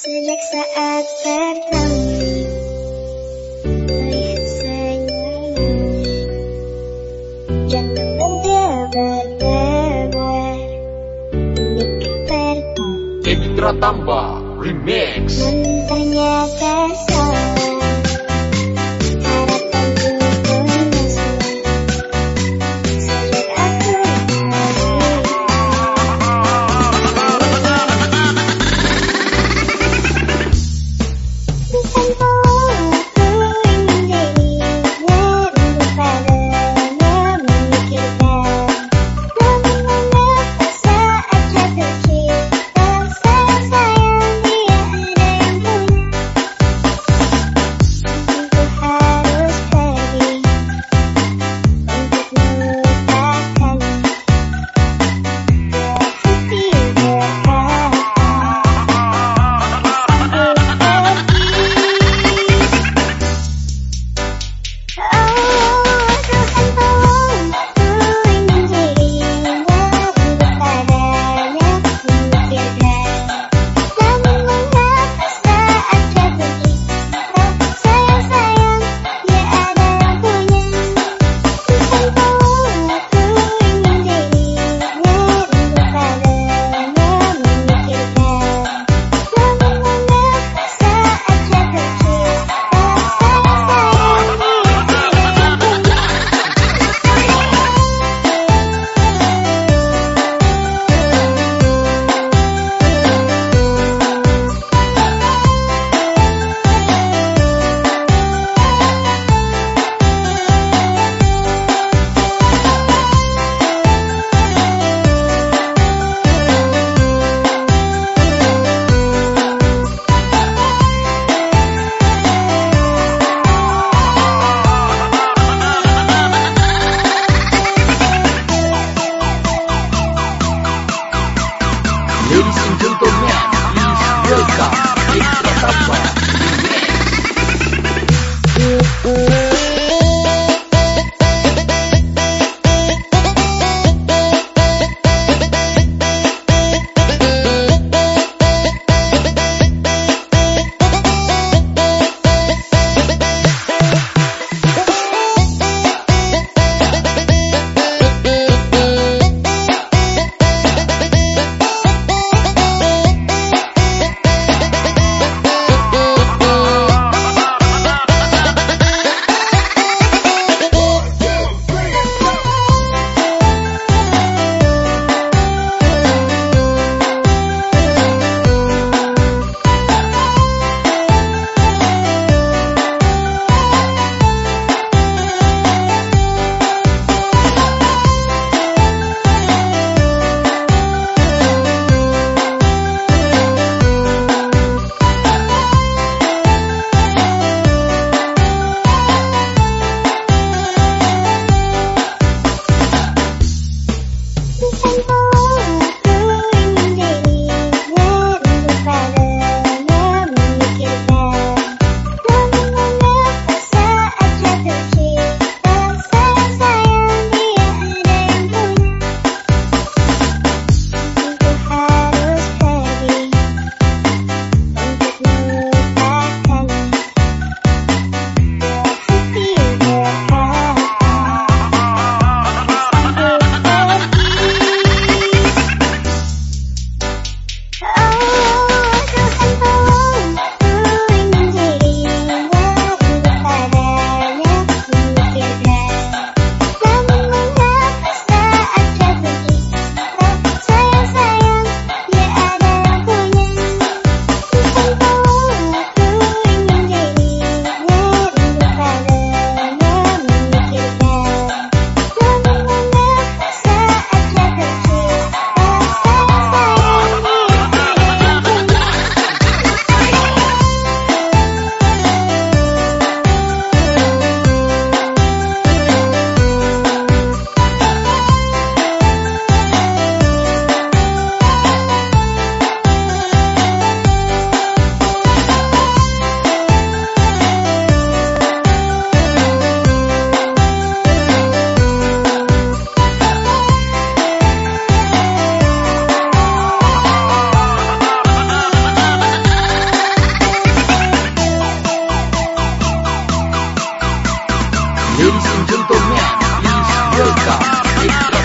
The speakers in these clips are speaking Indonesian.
Sejak saat pertama Melihat senyummu Jantung berdebar-debar Dekat pertama Editra Tambah Remix. Dan ternyata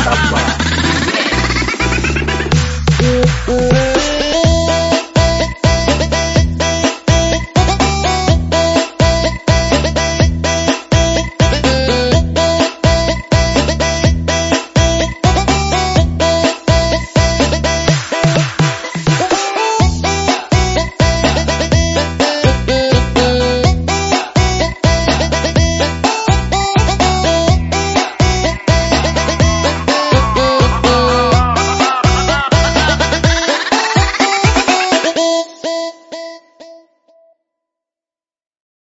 Bye.